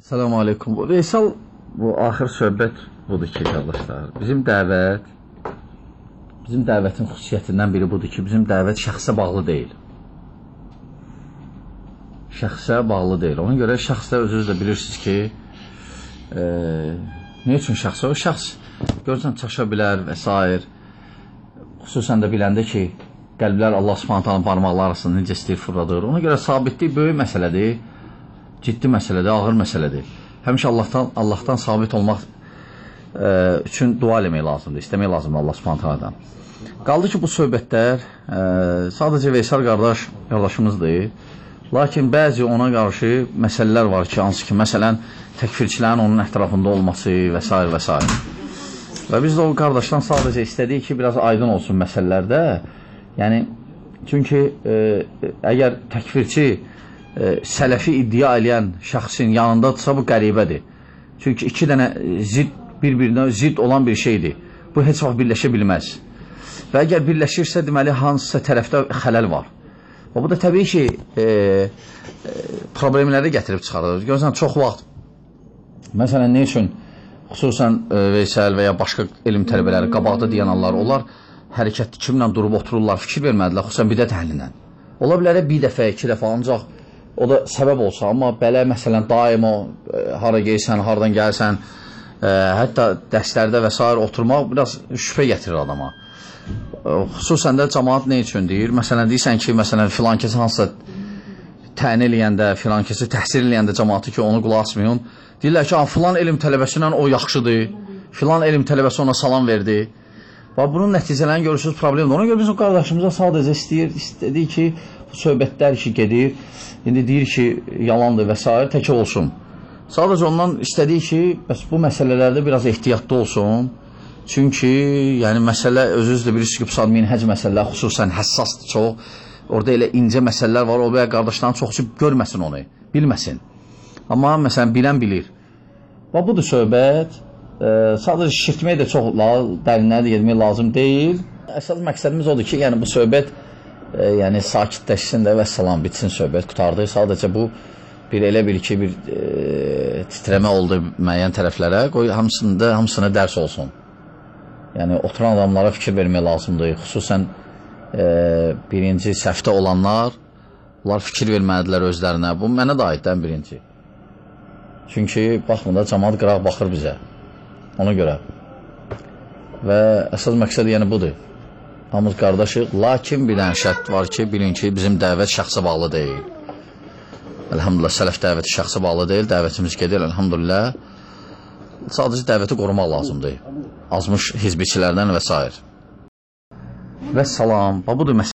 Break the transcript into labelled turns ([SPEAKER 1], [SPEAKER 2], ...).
[SPEAKER 1] Selamun Aleyküm. Veysel bu axır söhbət budur ki, qardaşlar. Bizim dəvət bizim dəvətin xüsusiyyətindən biri budur ki, bizim dəvət şəxsə bağlı deyil. Şəxsə bağlı deyil. Ona görə şəxsdə özünüz də bilirsiniz ki, e, nə üçün şəxsə? O şəxs görürsən çaşa bilər və s. Xüsusən də biləndə ki, qəlblər Allah Subhanahu taalanın barmaqları arasında necə istəyir fırladır. Ona görə sabitlik böyük məsələdir. Ciddi məsələdir, ağır məsələdir. Həmişə Allahdan Allahdan sabit olmaq e, üçün dua eləmək lazımdır, istəmək lazımdır Allah Subhanahu. Qaldı ki, bu söhbətlər e, sadəcə Veysel qardaş qardaşımızdır. Lakin bəzi ona qarşı məsələlər var ki, hansı ki, məsələn, təkfirçilərin onun ətrafında olması və s. və s. Və biz də o qardaşdan sadəcə istədik ki, biraz aydın olsun məsələlərdə. Yəni çünki e, əgər təkfirçi sələfi iddia edən şəxsin yanındadırsa bu qəribədir. Çünki iki dənə zid bir-birinə zid olan bir şeydir. Bu heç vaxt birləşə bilməz. Və əgər birləşirsə, deməli hansısa tərəfdə xələl var. Və bu da təbii ki, e, e, problemləri gətirib çıxarır. Görürsən, çox vaxt Məsələn, nə üçün xüsusən e, Veysel və ya başqa elm tələbələri qabaqda dayananlar, onlar hərəkətli kimlə durub otururlar, fikir vermədilər, xüsusən bidət əhlindən. Ola bilər bir dəfə, iki dəfə ancaq o da səbəb olsa, amma belə məsələn daim o e, hara geysən, hardan gəlsən, e, hətta dərslərdə və s. oturmaq biraz şübhə gətirir adama. E, xüsusən də cəmaat nə üçün deyir? Məsələn deyirsən ki, məsələn filan kəs hansısa təyin eləyəndə, filan kəsi təhsil eləyəndə cəmaatı ki, onu qulaq asmayın. Deyirlər ki, "Ha, filan elm tələbəsi o yaxşıdır. Filan elm tələbəsi ona salam verdi." Və bunun nəticələrini görürsüz problemdir. Ona görə biz o qardaşımıza sadəcə istəyir, istədik ki, söhbətlər ki gedir, indi deyir ki, yalandır və s. təkə olsun. Sadəcə ondan istədik ki, bəs bu məsələlərdə biraz ehtiyatlı olsun. Çünki yəni məsələ özünüz də bilirsiniz ki, bu saat minhəc məsələlər xüsusən həssasdır çox. Orada elə incə məsələlər var, o və qardaşların çoxusu görməsin onu, bilməsin. Amma məsələn bilən bilir. Və budur söhbət. E, sadəcə şişirtmək də çox la, dərinlərə getmək lazım deyil. Əsas məqsədimiz odur ki, yəni bu söhbət e, yəni sakitləşsin də və salam bitsin söhbət qutardı. Sadəcə bu bir elə bil ki, bir e, titrəmə oldu müəyyən tərəflərə. Qoy hamısında hamısına dərs olsun. Yəni oturan adamlara fikir vermək lazımdır. Xüsusən e, birinci səhvdə olanlar onlar fikir vermədilər özlərinə. Bu mənə də aiddən birinci. Çünki baxmında cəmaat qıraq baxır bizə. Ona görə. Və əsas məqsəd yəni budur. Hamımız qardaşıq, lakin bir dənə şərt var ki, bilin ki, bizim dəvət şəxsə bağlı deyil. Elhamdülillah, sələf dəvəti şəxsə bağlı deyil, dəvətimiz gedir, elhamdülillah. Sadəcə dəvəti qorumaq lazımdır. Azmış hizbiçilərdən və s. Və salam, budur məsələ.